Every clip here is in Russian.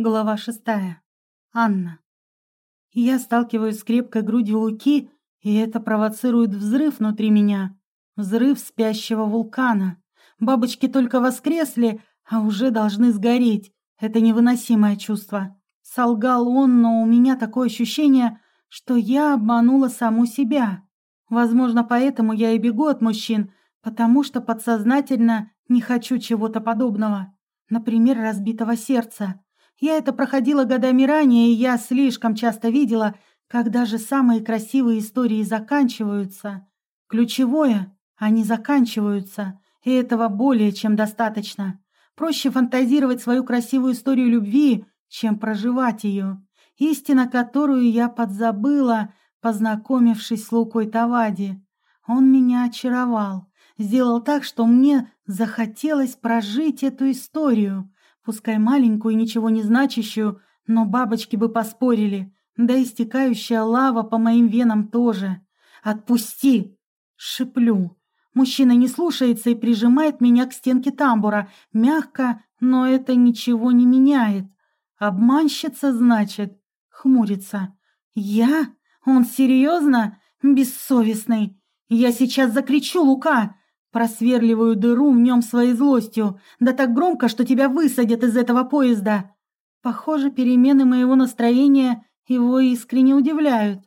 Глава шестая. Анна. Я сталкиваюсь с крепкой грудью Луки, и это провоцирует взрыв внутри меня. Взрыв спящего вулкана. Бабочки только воскресли, а уже должны сгореть. Это невыносимое чувство. Солгал он, но у меня такое ощущение, что я обманула саму себя. Возможно, поэтому я и бегу от мужчин, потому что подсознательно не хочу чего-то подобного. Например, разбитого сердца. Я это проходила годами ранее, и я слишком часто видела, когда же самые красивые истории заканчиваются. Ключевое — они заканчиваются, и этого более чем достаточно. Проще фантазировать свою красивую историю любви, чем проживать ее. Истина, которую я подзабыла, познакомившись с Лукой Тавади. Он меня очаровал, сделал так, что мне захотелось прожить эту историю, Пускай маленькую и ничего не значащую, но бабочки бы поспорили. Да истекающая лава по моим венам тоже. «Отпусти!» Шиплю. Мужчина не слушается и прижимает меня к стенке тамбура. Мягко, но это ничего не меняет. Обманщица, значит, хмурится. «Я? Он серьезно? Бессовестный! Я сейчас закричу, Лука! Просверливаю дыру в нем своей злостью, да так громко, что тебя высадят из этого поезда. Похоже, перемены моего настроения его искренне удивляют.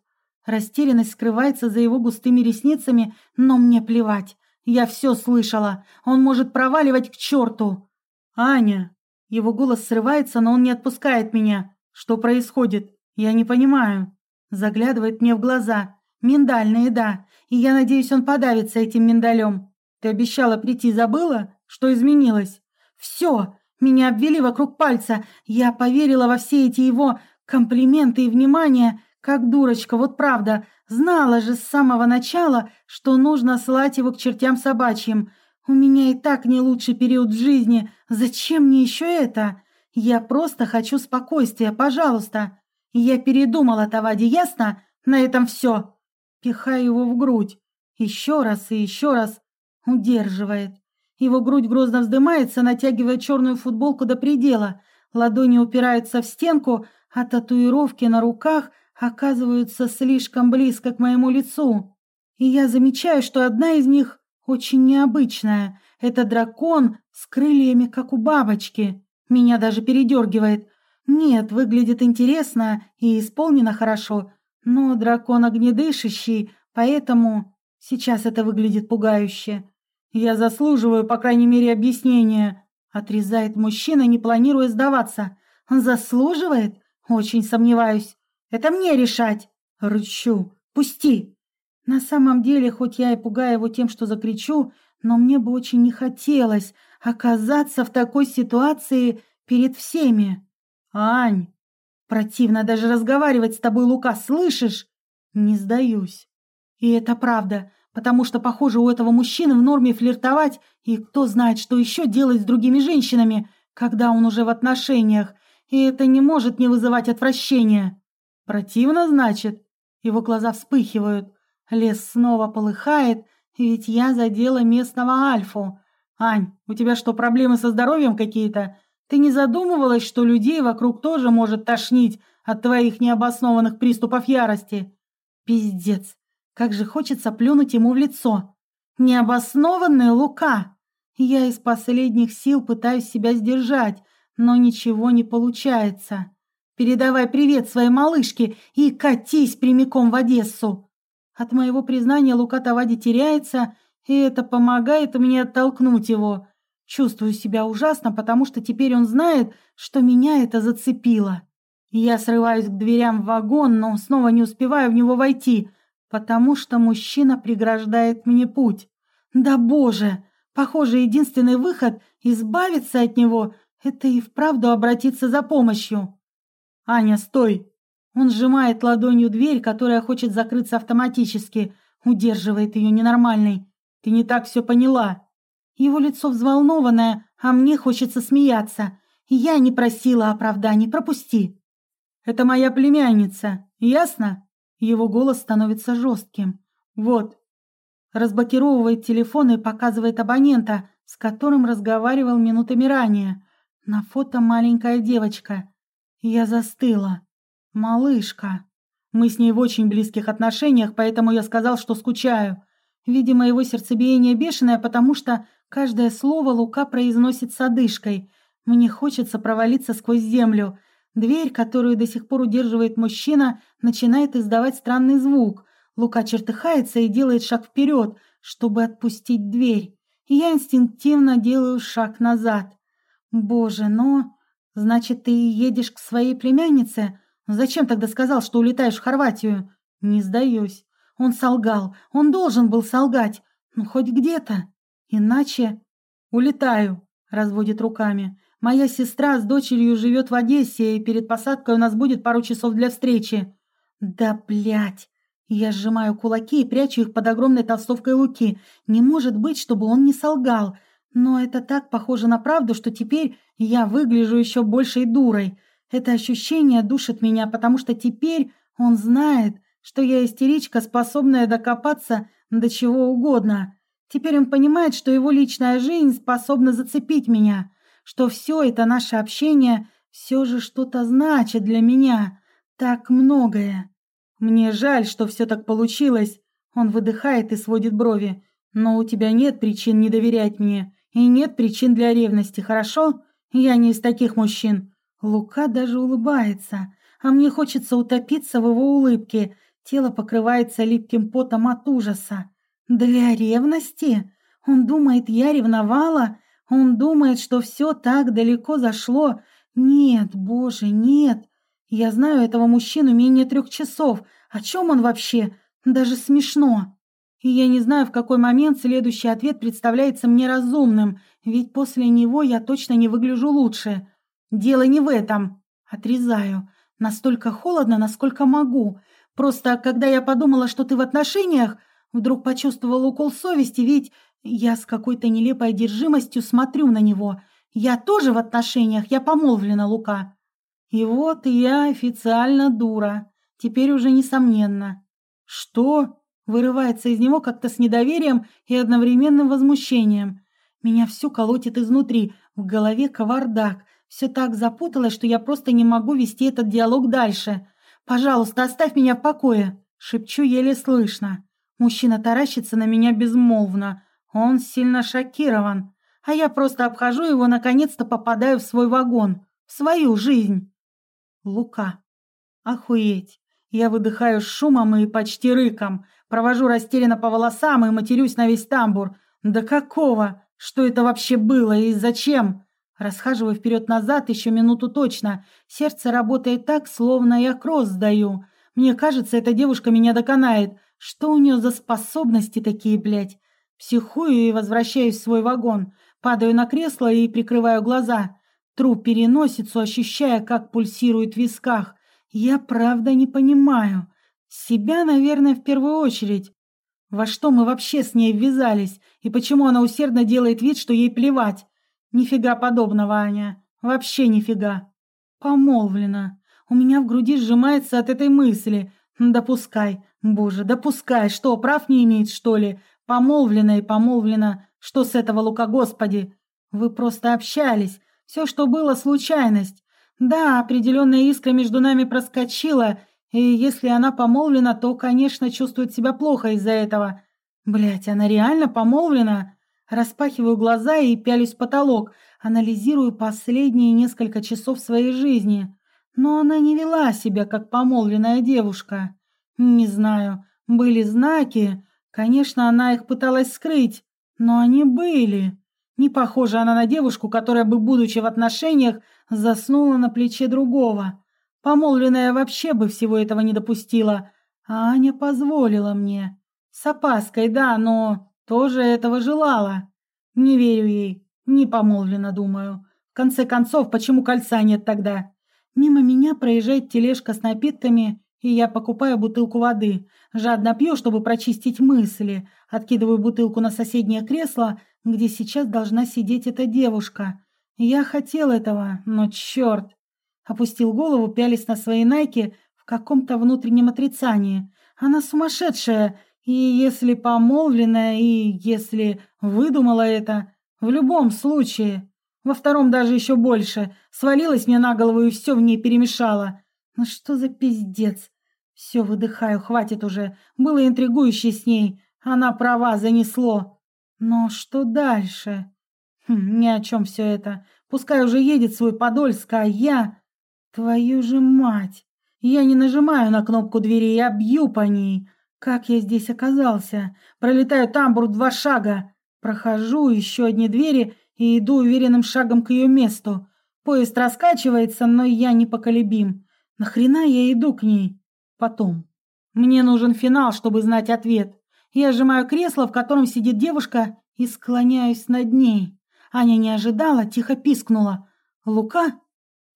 Растерянность скрывается за его густыми ресницами, но мне плевать. Я все слышала. Он может проваливать к черту. «Аня!» Его голос срывается, но он не отпускает меня. «Что происходит? Я не понимаю». Заглядывает мне в глаза. Миндальные, да. И я надеюсь, он подавится этим миндалем. Ты обещала прийти, забыла? Что изменилось? Все! Меня обвели вокруг пальца. Я поверила во все эти его комплименты и внимание, как дурочка, вот правда. Знала же с самого начала, что нужно слать его к чертям собачьим. У меня и так не лучший период в жизни. Зачем мне еще это? Я просто хочу спокойствия, пожалуйста. Я передумала, Тавади, ясно? На этом все. Пихаю его в грудь. Еще раз и еще раз. Удерживает. Его грудь грозно вздымается, натягивая черную футболку до предела. Ладони упираются в стенку, а татуировки на руках оказываются слишком близко к моему лицу. И я замечаю, что одна из них очень необычная. Это дракон с крыльями, как у бабочки. Меня даже передергивает. Нет, выглядит интересно и исполнено хорошо, но дракон огнедышащий, поэтому сейчас это выглядит пугающе. «Я заслуживаю, по крайней мере, объяснения», — отрезает мужчина, не планируя сдаваться. «Заслуживает? Очень сомневаюсь. Это мне решать». Рычу. «Пусти!» На самом деле, хоть я и пугаю его тем, что закричу, но мне бы очень не хотелось оказаться в такой ситуации перед всеми. «Ань!» Противно даже разговаривать с тобой, Лука, слышишь? Не сдаюсь. И это правда потому что, похоже, у этого мужчины в норме флиртовать, и кто знает, что еще делать с другими женщинами, когда он уже в отношениях, и это не может не вызывать отвращения. Противно, значит? Его глаза вспыхивают. Лес снова полыхает, ведь я задела местного альфу. Ань, у тебя что, проблемы со здоровьем какие-то? Ты не задумывалась, что людей вокруг тоже может тошнить от твоих необоснованных приступов ярости? Пиздец. Как же хочется плюнуть ему в лицо. Необоснованная Лука. Я из последних сил пытаюсь себя сдержать, но ничего не получается. Передавай привет своей малышке и катись прямиком в Одессу. От моего признания Лука Тавади теряется, и это помогает мне оттолкнуть его. Чувствую себя ужасно, потому что теперь он знает, что меня это зацепило. Я срываюсь к дверям в вагон, но снова не успеваю в него войти – потому что мужчина преграждает мне путь. Да боже! Похоже, единственный выход — избавиться от него — это и вправду обратиться за помощью. «Аня, стой!» Он сжимает ладонью дверь, которая хочет закрыться автоматически, удерживает ее ненормальной. «Ты не так все поняла!» Его лицо взволнованное, а мне хочется смеяться. Я не просила оправданий, пропусти. «Это моя племянница, ясно?» Его голос становится жестким. «Вот». Разблокировывает телефон и показывает абонента, с которым разговаривал минутами ранее. На фото маленькая девочка. Я застыла. Малышка. Мы с ней в очень близких отношениях, поэтому я сказал, что скучаю. Видимо, его сердцебиение бешеное, потому что каждое слово Лука произносит с одышкой. Мне хочется провалиться сквозь землю. Дверь, которую до сих пор удерживает мужчина, начинает издавать странный звук. Лука чертыхается и делает шаг вперед, чтобы отпустить дверь. И я инстинктивно делаю шаг назад. Боже, но... Значит, ты едешь к своей племяннице? Зачем тогда сказал, что улетаешь в Хорватию? Не сдаюсь. Он солгал. Он должен был солгать. Ну, хоть где-то. Иначе... Улетаю, разводит руками. Моя сестра с дочерью живет в Одессе, и перед посадкой у нас будет пару часов для встречи. Да, блядь. Я сжимаю кулаки и прячу их под огромной толстовкой Луки. Не может быть, чтобы он не солгал. Но это так похоже на правду, что теперь я выгляжу еще большей дурой. Это ощущение душит меня, потому что теперь он знает, что я истеричка, способная докопаться до чего угодно. Теперь он понимает, что его личная жизнь способна зацепить меня, что все это наше общение все же что-то значит для меня. Так многое. Мне жаль, что все так получилось. Он выдыхает и сводит брови. Но у тебя нет причин не доверять мне. И нет причин для ревности, хорошо? Я не из таких мужчин. Лука даже улыбается, а мне хочется утопиться в его улыбке. Тело покрывается липким потом от ужаса. Для ревности? Он думает, я ревновала? Он думает, что все так далеко зашло? Нет, боже, нет. Я знаю этого мужчину менее трех часов. О чем он вообще? Даже смешно. И я не знаю, в какой момент следующий ответ представляется мне разумным, ведь после него я точно не выгляжу лучше. Дело не в этом. Отрезаю. Настолько холодно, насколько могу. Просто, когда я подумала, что ты в отношениях, вдруг почувствовала укол совести, ведь я с какой-то нелепой одержимостью смотрю на него. Я тоже в отношениях, я помолвлена, Лука. И вот я официально дура. Теперь уже несомненно. Что? Вырывается из него как-то с недоверием и одновременным возмущением. Меня все колотит изнутри, в голове кавардак. Все так запуталось, что я просто не могу вести этот диалог дальше. «Пожалуйста, оставь меня в покое!» Шепчу еле слышно. Мужчина таращится на меня безмолвно. Он сильно шокирован. А я просто обхожу его, наконец-то попадаю в свой вагон. В свою жизнь. Лука. Охуеть. Я выдыхаю шумом и почти рыком. Провожу растерянно по волосам и матерюсь на весь тамбур. Да какого? Что это вообще было и зачем? Расхаживаю вперед-назад еще минуту точно. Сердце работает так, словно я кросс сдаю. Мне кажется, эта девушка меня доконает. Что у нее за способности такие, блядь? Психую и возвращаюсь в свой вагон. Падаю на кресло и прикрываю глаза. Тру переносицу, ощущая, как пульсирует в висках. Я правда не понимаю. Себя, наверное, в первую очередь. Во что мы вообще с ней ввязались? И почему она усердно делает вид, что ей плевать? Нифига подобного, Аня. Вообще нифига. Помолвлена. У меня в груди сжимается от этой мысли. Допускай. Боже, допускай. Что, прав не имеет, что ли? Помолвлена и помолвлена. Что с этого, Лука, Господи? Вы просто общались. Все, что было, случайность. Да, определенная искра между нами проскочила, и если она помолвлена, то, конечно, чувствует себя плохо из-за этого. Блять, она реально помолвлена? Распахиваю глаза и пялюсь в потолок, анализирую последние несколько часов своей жизни. Но она не вела себя, как помолвленная девушка. Не знаю, были знаки. Конечно, она их пыталась скрыть, но они были. Не похожа она на девушку, которая бы, будучи в отношениях, заснула на плече другого. Помолвленная вообще бы всего этого не допустила, а Аня позволила мне. С опаской, да, но тоже этого желала. Не верю ей, не помолвлена, думаю. В конце концов, почему кольца нет тогда? Мимо меня проезжает тележка с напитками, и я покупаю бутылку воды. Жадно пью, чтобы прочистить мысли. Откидываю бутылку на соседнее кресло, где сейчас должна сидеть эта девушка. Я хотел этого, но черт, Опустил голову, пялись на свои найки в каком-то внутреннем отрицании. Она сумасшедшая, и если помолвленная, и если выдумала это, в любом случае. Во втором даже еще больше. Свалилась мне на голову и все в ней перемешала. Ну что за пиздец? Все, выдыхаю, хватит уже. Было интригующе с ней. Она права, занесло. Но что дальше? Хм, ни о чем все это. Пускай уже едет свой Подольск, а я... Твою же мать! Я не нажимаю на кнопку двери, я бью по ней. Как я здесь оказался? Пролетаю тамбур два шага. Прохожу еще одни двери и иду уверенным шагом к ее месту. Поезд раскачивается, но я непоколебим. Нахрена я иду к ней? Потом. Мне нужен финал, чтобы знать ответ. Я сжимаю кресло, в котором сидит девушка, и склоняюсь над ней. Аня не ожидала, тихо пискнула. «Лука?»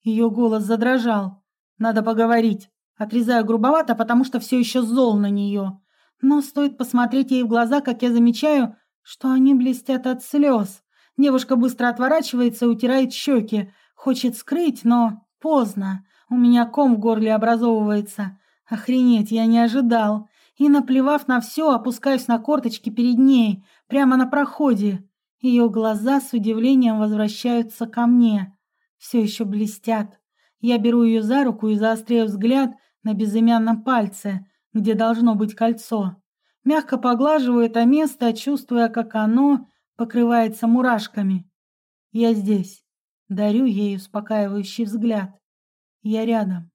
Ее голос задрожал. «Надо поговорить». Отрезаю грубовато, потому что все еще зол на нее. Но стоит посмотреть ей в глаза, как я замечаю, что они блестят от слез. Девушка быстро отворачивается и утирает щеки. Хочет скрыть, но поздно. У меня ком в горле образовывается. Охренеть, я не ожидал. И, наплевав на все, опускаюсь на корточки перед ней, прямо на проходе. Ее глаза с удивлением возвращаются ко мне. Все еще блестят. Я беру ее за руку и заостряю взгляд на безымянном пальце, где должно быть кольцо. Мягко поглаживаю это место, чувствуя, как оно покрывается мурашками. Я здесь. Дарю ей успокаивающий взгляд. Я рядом.